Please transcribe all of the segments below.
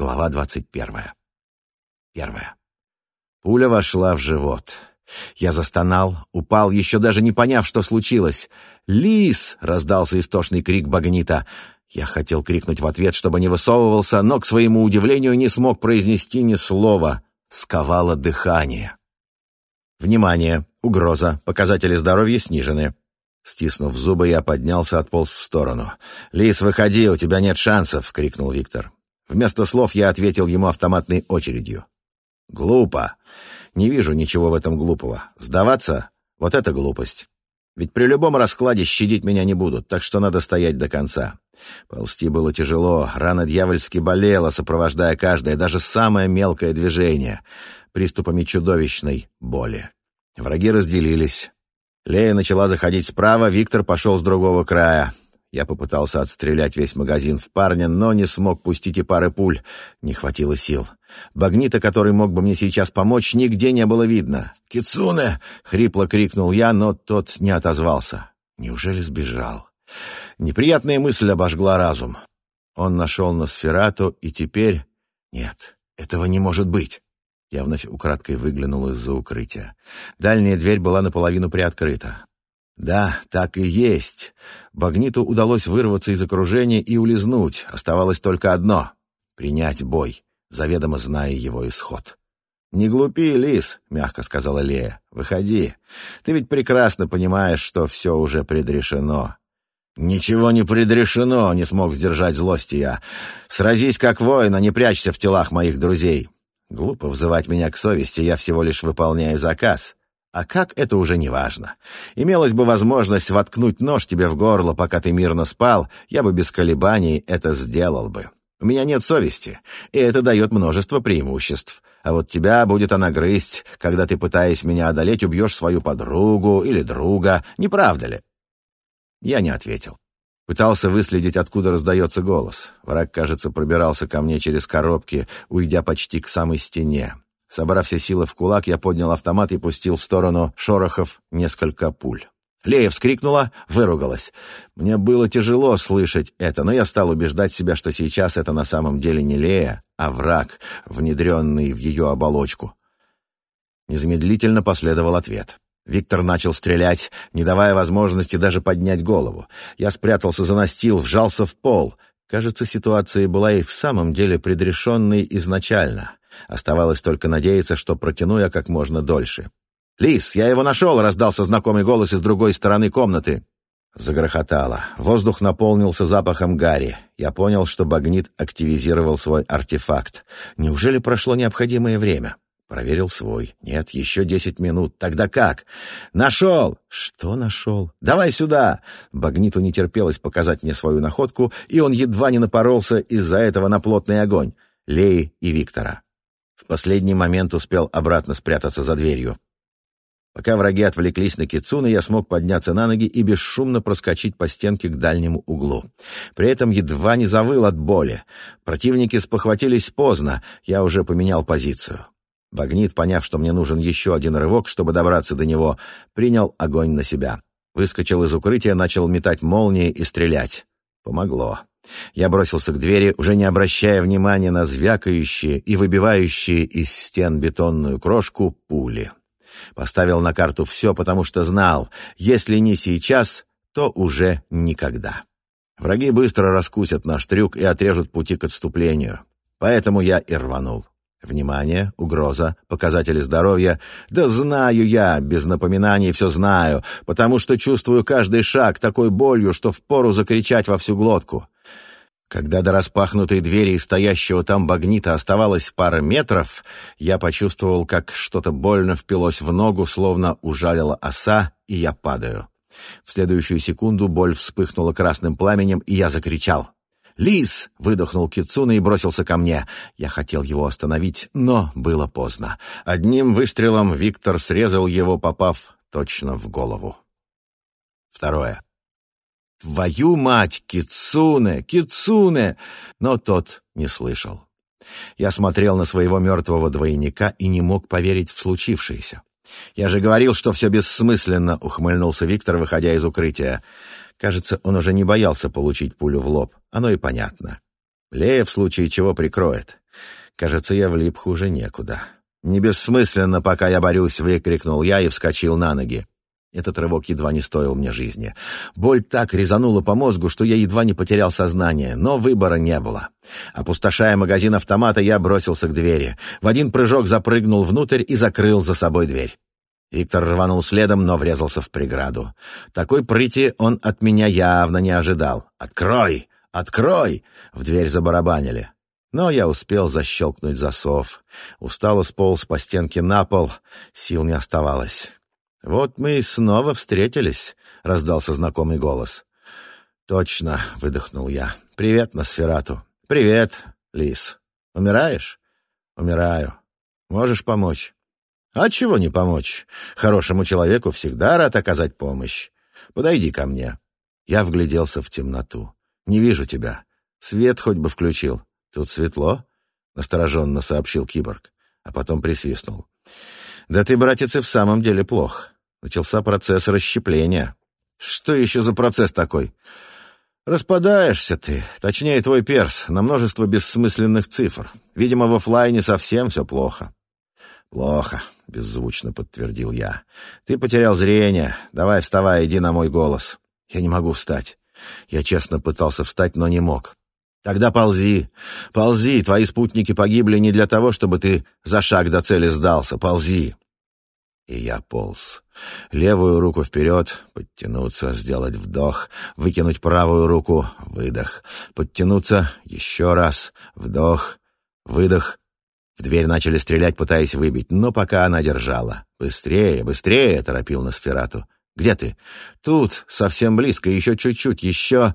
Глава двадцать первая. Первая. Пуля вошла в живот. Я застонал, упал, еще даже не поняв, что случилось. «Лис!» — раздался истошный крик Багнита. Я хотел крикнуть в ответ, чтобы не высовывался, но, к своему удивлению, не смог произнести ни слова. Сковало дыхание. «Внимание! Угроза! Показатели здоровья снижены!» Стиснув зубы, я поднялся, отполз в сторону. «Лис, выходи, у тебя нет шансов!» — крикнул Виктор. Вместо слов я ответил ему автоматной очередью. «Глупо. Не вижу ничего в этом глупого. Сдаваться — вот это глупость. Ведь при любом раскладе щадить меня не будут, так что надо стоять до конца. Ползти было тяжело, рана дьявольски болела, сопровождая каждое, даже самое мелкое движение, приступами чудовищной боли. Враги разделились. Лея начала заходить справа, Виктор пошел с другого края. Я попытался отстрелять весь магазин в парня, но не смог пустить и пары пуль. Не хватило сил. Багнита, который мог бы мне сейчас помочь, нигде не было видно. «Кицуне!» — хрипло крикнул я, но тот не отозвался. Неужели сбежал? Неприятная мысль обожгла разум. Он нашел Носферату, и теперь... Нет, этого не может быть. Я вновь украдкой выглянул из-за укрытия. Дальняя дверь была наполовину приоткрыта. Да, так и есть. Багниту удалось вырваться из окружения и улизнуть. Оставалось только одно — принять бой, заведомо зная его исход. «Не глупи, лис», — мягко сказала Лея. «Выходи. Ты ведь прекрасно понимаешь, что все уже предрешено». «Ничего не предрешено», — не смог сдержать злости я. «Сразись как воин, а не прячься в телах моих друзей». Глупо взывать меня к совести, я всего лишь выполняю заказ. А как, это уже не важно. Имелась бы возможность воткнуть нож тебе в горло, пока ты мирно спал, я бы без колебаний это сделал бы. У меня нет совести, и это дает множество преимуществ. А вот тебя будет она грызть, когда ты, пытаясь меня одолеть, убьешь свою подругу или друга. Не правда ли?» Я не ответил. Пытался выследить, откуда раздается голос. Враг, кажется, пробирался ко мне через коробки, уйдя почти к самой стене. Собрав все силы в кулак, я поднял автомат и пустил в сторону шорохов несколько пуль. Лея вскрикнула, выругалась. Мне было тяжело слышать это, но я стал убеждать себя, что сейчас это на самом деле не Лея, а враг, внедренный в ее оболочку. Незамедлительно последовал ответ. Виктор начал стрелять, не давая возможности даже поднять голову. Я спрятался за настил, вжался в пол. Кажется, ситуация была и в самом деле предрешенной изначально. Оставалось только надеяться, что протяну я как можно дольше. «Лис, я его нашел!» — раздался знакомый голос из другой стороны комнаты. Загрохотало. Воздух наполнился запахом гари. Я понял, что Багнит активизировал свой артефакт. Неужели прошло необходимое время? Проверил свой. Нет, еще десять минут. Тогда как? Нашел! Что нашел? Давай сюда! Багниту не терпелось показать мне свою находку, и он едва не напоролся из-за этого на плотный огонь. Леи и Виктора. В последний момент успел обратно спрятаться за дверью. Пока враги отвлеклись на Кицуна, я смог подняться на ноги и бесшумно проскочить по стенке к дальнему углу. При этом едва не завыл от боли. Противники спохватились поздно, я уже поменял позицию. Багнит, поняв, что мне нужен еще один рывок, чтобы добраться до него, принял огонь на себя. Выскочил из укрытия, начал метать молнии и стрелять. Помогло. Я бросился к двери, уже не обращая внимания на звякающие и выбивающие из стен бетонную крошку пули. Поставил на карту все, потому что знал, если не сейчас, то уже никогда. Враги быстро раскусят наш трюк и отрежут пути к отступлению. Поэтому я и рванул. Внимание, угроза, показатели здоровья. Да знаю я, без напоминаний все знаю, потому что чувствую каждый шаг такой болью, что впору закричать во всю глотку. Когда до распахнутой двери стоящего там багнита оставалось пара метров, я почувствовал, как что-то больно впилось в ногу, словно ужалила оса, и я падаю. В следующую секунду боль вспыхнула красным пламенем, и я закричал. «Лис!» — выдохнул Кицуна и бросился ко мне. Я хотел его остановить, но было поздно. Одним выстрелом Виктор срезал его, попав точно в голову. Второе. «Твою мать, Кицуне! Кицуне!» Но тот не слышал. Я смотрел на своего мертвого двойника и не мог поверить в случившееся. «Я же говорил, что все бессмысленно», — ухмыльнулся Виктор, выходя из укрытия. Кажется, он уже не боялся получить пулю в лоб. Оно и понятно. Лея в случае чего прикроет. Кажется, я влип хуже некуда. «Не бессмысленно, пока я борюсь!» — выкрикнул я и вскочил на ноги. Этот рывок едва не стоил мне жизни. Боль так резанула по мозгу, что я едва не потерял сознание, но выбора не было. Опустошая магазин автомата, я бросился к двери. В один прыжок запрыгнул внутрь и закрыл за собой дверь. Виктор рванул следом, но врезался в преграду. Такой прыти он от меня явно не ожидал. «Открой! Открой!» В дверь забарабанили. Но я успел защелкнуть засов. Устало сполз по стенке на пол, сил не оставалось. «Вот мы и снова встретились», — раздался знакомый голос. «Точно», — выдохнул я. «Привет, Носферату». «Привет, Лис. Умираешь?» «Умираю. Можешь помочь?» «А чего не помочь? Хорошему человеку всегда рад оказать помощь. Подойди ко мне». Я вгляделся в темноту. «Не вижу тебя. Свет хоть бы включил». «Тут светло?» — настороженно сообщил киборг, а потом присвистнул. «Да ты, братец, и в самом деле плох. Начался процесс расщепления». «Что еще за процесс такой?» «Распадаешься ты, точнее, твой перс, на множество бессмысленных цифр. Видимо, в офлайне совсем все плохо». «Плохо», — беззвучно подтвердил я. «Ты потерял зрение. Давай вставай, иди на мой голос». «Я не могу встать». Я честно пытался встать, но не мог. Тогда ползи, ползи, твои спутники погибли не для того, чтобы ты за шаг до цели сдался, ползи. И я полз. Левую руку вперед, подтянуться, сделать вдох, выкинуть правую руку, выдох, подтянуться, еще раз, вдох, выдох. В дверь начали стрелять, пытаясь выбить, но пока она держала. «Быстрее, быстрее!» — торопил Носферату. «Где ты?» «Тут, совсем близко, еще чуть-чуть, еще...»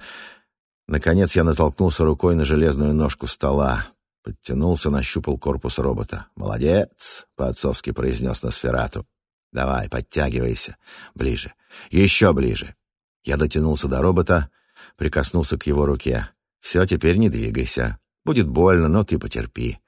Наконец я натолкнулся рукой на железную ножку стола. Подтянулся, нащупал корпус робота. «Молодец!» — по-отцовски произнес Носферату. «Давай, подтягивайся. Ближе. Еще ближе». Я дотянулся до робота, прикоснулся к его руке. «Все, теперь не двигайся. Будет больно, но ты потерпи».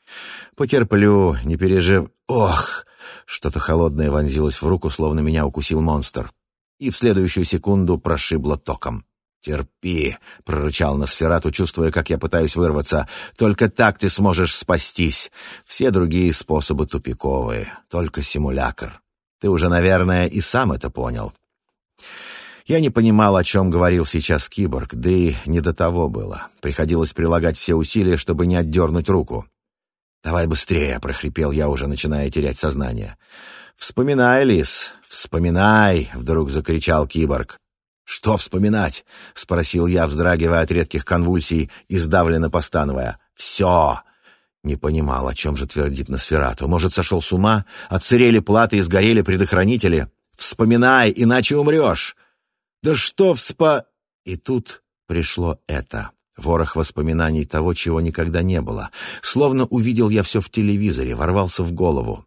«Потерплю, не пережив...» «Ох!» Что-то холодное вонзилось в руку, словно меня укусил монстр. И в следующую секунду прошибло током. «Терпи», — прорычал Носферату, чувствуя, как я пытаюсь вырваться. «Только так ты сможешь спастись. Все другие способы тупиковые. Только симулякр. Ты уже, наверное, и сам это понял». Я не понимал, о чем говорил сейчас киборг, да и не до того было. Приходилось прилагать все усилия, чтобы не отдернуть руку. «Давай быстрее», — прохрипел я, уже начиная терять сознание. «Вспоминай, Лис, вспоминай!» — вдруг закричал киборг. «Что вспоминать?» — спросил я, вздрагивая от редких конвульсий и сдавленно постановая. «Все!» Не понимал, о чем же твердит Носферату. Может, сошел с ума? Отсырели платы и сгорели предохранители? «Вспоминай, иначе умрешь!» «Да что вспо...» И тут пришло это. Ворох воспоминаний того, чего никогда не было. Словно увидел я все в телевизоре, ворвался в голову.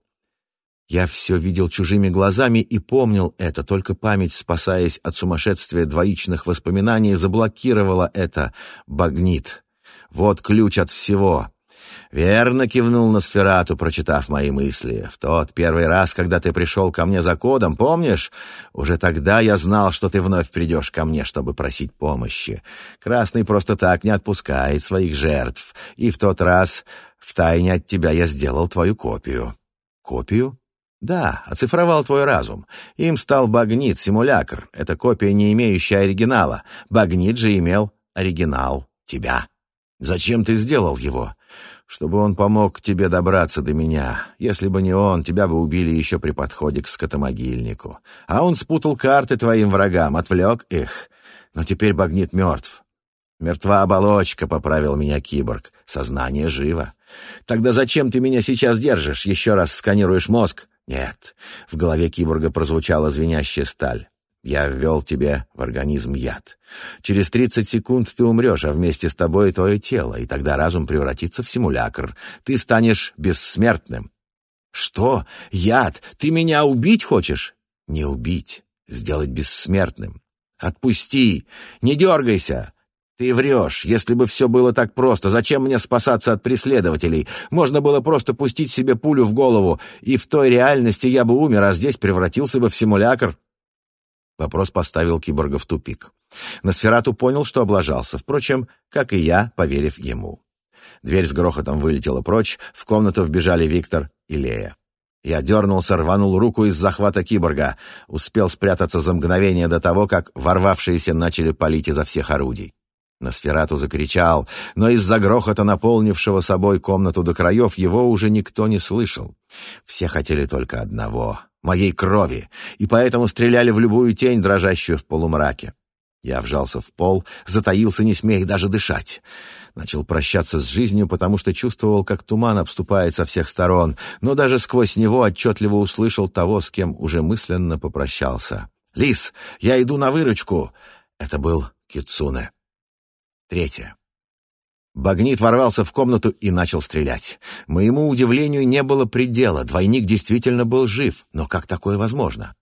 Я все видел чужими глазами и помнил это, только память, спасаясь от сумасшествия двоичных воспоминаний, заблокировала это. Багнит. Вот ключ от всего. Верно кивнул на сферату, прочитав мои мысли. В тот первый раз, когда ты пришел ко мне за кодом, помнишь? Уже тогда я знал, что ты вновь придешь ко мне, чтобы просить помощи. Красный просто так не отпускает своих жертв. И в тот раз втайне от тебя я сделал твою копию. Копию? Да, оцифровал твой разум. Им стал Багнит, симулякр. Это копия, не имеющая оригинала. Багнит же имел оригинал тебя. Зачем ты сделал его? Чтобы он помог тебе добраться до меня. Если бы не он, тебя бы убили еще при подходе к скотомогильнику. А он спутал карты твоим врагам, отвлек их. Но теперь Багнит мертв. Мертва оболочка, поправил меня киборг. Сознание живо. Тогда зачем ты меня сейчас держишь? Еще раз сканируешь мозг? Нет, в голове киборга прозвучала звенящая сталь. Я ввел тебе в организм яд. Через тридцать секунд ты умрешь, а вместе с тобой твое тело, и тогда разум превратится в симулякр. Ты станешь бессмертным. Что? Яд? Ты меня убить хочешь? Не убить, сделать бессмертным. Отпусти, не дергайся. «Ты врешь. Если бы все было так просто, зачем мне спасаться от преследователей? Можно было просто пустить себе пулю в голову, и в той реальности я бы умер, а здесь превратился бы в симулякр». Вопрос поставил киборга в тупик. Носферату понял, что облажался, впрочем, как и я, поверив ему. Дверь с грохотом вылетела прочь, в комнату вбежали Виктор и Лея. Я дернулся, рванул руку из захвата киборга. Успел спрятаться за мгновение до того, как ворвавшиеся начали палить изо всех орудий. Носферату закричал, но из-за грохота, наполнившего собой комнату до краев, его уже никто не слышал. Все хотели только одного — моей крови, и поэтому стреляли в любую тень, дрожащую в полумраке. Я вжался в пол, затаился, не смея даже дышать. Начал прощаться с жизнью, потому что чувствовал, как туман обступает со всех сторон, но даже сквозь него отчетливо услышал того, с кем уже мысленно попрощался. «Лис, я иду на выручку!» Это был Кицуне. Третье. Багнит ворвался в комнату и начал стрелять. Моему удивлению не было предела, двойник действительно был жив, но как такое возможно?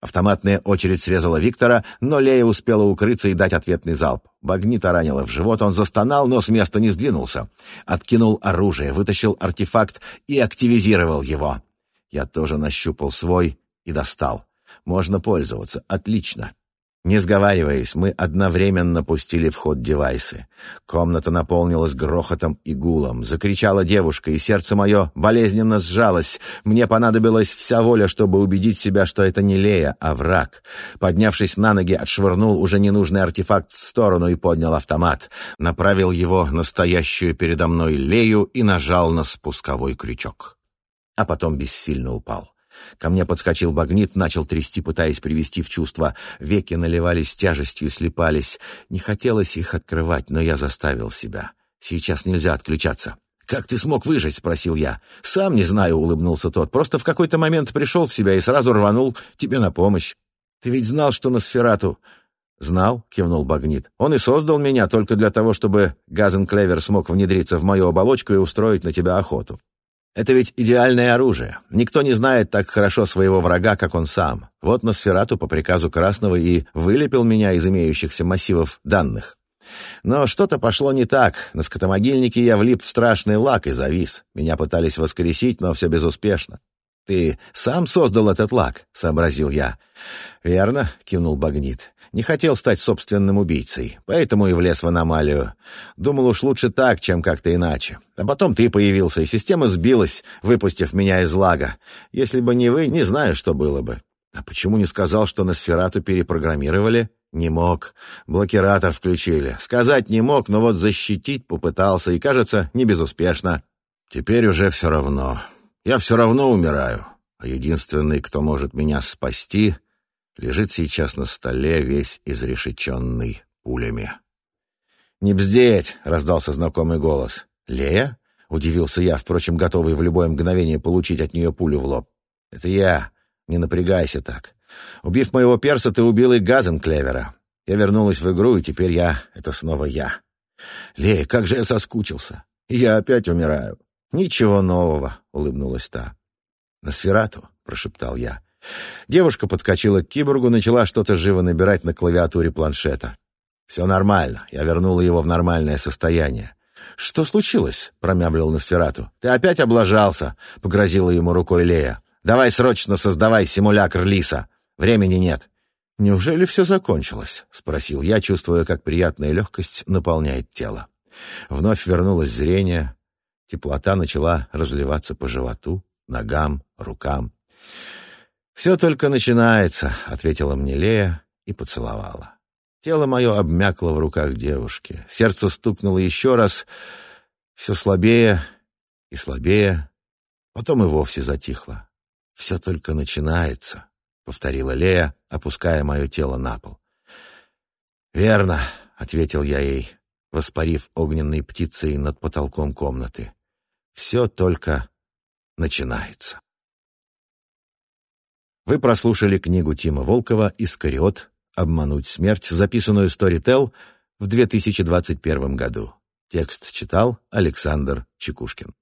Автоматная очередь срезала Виктора, но Лея успела укрыться и дать ответный залп. Багнита ранила в живот, он застонал, но с места не сдвинулся. Откинул оружие, вытащил артефакт и активизировал его. Я тоже нащупал свой и достал. Можно пользоваться. Отлично. Не сговариваясь, мы одновременно пустили в ход девайсы. Комната наполнилась грохотом и гулом. Закричала девушка, и сердце мое болезненно сжалось. Мне понадобилась вся воля, чтобы убедить себя, что это не Лея, а враг. Поднявшись на ноги, отшвырнул уже ненужный артефакт в сторону и поднял автомат. Направил его на стоящую передо мной Лею и нажал на спусковой крючок. А потом бессильно упал. Ко мне подскочил багнит, начал трясти, пытаясь привести в чувство. Веки наливались тяжестью и слепались. Не хотелось их открывать, но я заставил себя. Сейчас нельзя отключаться. «Как ты смог выжить?» — спросил я. «Сам не знаю», — улыбнулся тот. «Просто в какой-то момент пришел в себя и сразу рванул тебе на помощь. Ты ведь знал, что на сферату...» «Знал», — кивнул Багнит. «Он и создал меня только для того, чтобы Газен Клевер смог внедриться в мою оболочку и устроить на тебя охоту. Это ведь идеальное оружие. Никто не знает так хорошо своего врага, как он сам. Вот Носферату по приказу Красного и вылепил меня из имеющихся массивов данных. Но что-то пошло не так. На скотомогильнике я влип в страшный лак и завис. Меня пытались воскресить, но все безуспешно. «Ты сам создал этот лак?» — сообразил я. «Верно», — кивнул Багнит. Не хотел стать собственным убийцей, поэтому и влез в аномалию. Думал уж лучше так, чем как-то иначе. А потом ты появился, и система сбилась, выпустив меня из лага. Если бы не вы, не знаю, что было бы. А почему не сказал, что на сферату перепрограммировали? Не мог. Блокиратор включили. Сказать не мог, но вот защитить попытался, и, кажется, не безуспешно. Теперь уже все равно. Я все равно умираю. А единственный, кто может меня спасти, лежит сейчас на столе, весь изрешеченный пулями. «Не бздеть!» — раздался знакомый голос. «Лея?» — удивился я, впрочем, готовый в любое мгновение получить от нее пулю в лоб. «Это я. Не напрягайся так. Убив моего перса, ты убил и Газенклевера. Я вернулась в игру, и теперь я — это снова я. Лея, как же я соскучился. Я опять умираю». «Ничего нового», — улыбнулась та. «На сферату», — прошептал я. Девушка подскочила к киборгу, начала что-то живо набирать на клавиатуре планшета. «Все нормально. Я вернула его в нормальное состояние». «Что случилось?» — промямлил Носферату. «Ты опять облажался?» — погрозила ему рукой Лея. «Давай срочно создавай симулятор Лиса. Времени нет». «Неужели все закончилось?» — спросил я, чувствуя, как приятная легкость наполняет тело. Вновь вернулось зрение. Теплота начала разливаться по животу, ногам, рукам. «Все только начинается», — ответила мне Лея и поцеловала. Тело мое обмякло в руках девушки. Сердце стукнуло еще раз, все слабее и слабее, потом и вовсе затихло. «Все только начинается», — повторила Лея, опуская мое тело на пол. «Верно», — ответил я ей, воспарив огненной птицей над потолком комнаты. «Все только начинается». Вы прослушали книгу Тима Волкова «Искариот. Обмануть смерть», записанную Storytel в 2021 году. Текст читал Александр Чекушкин.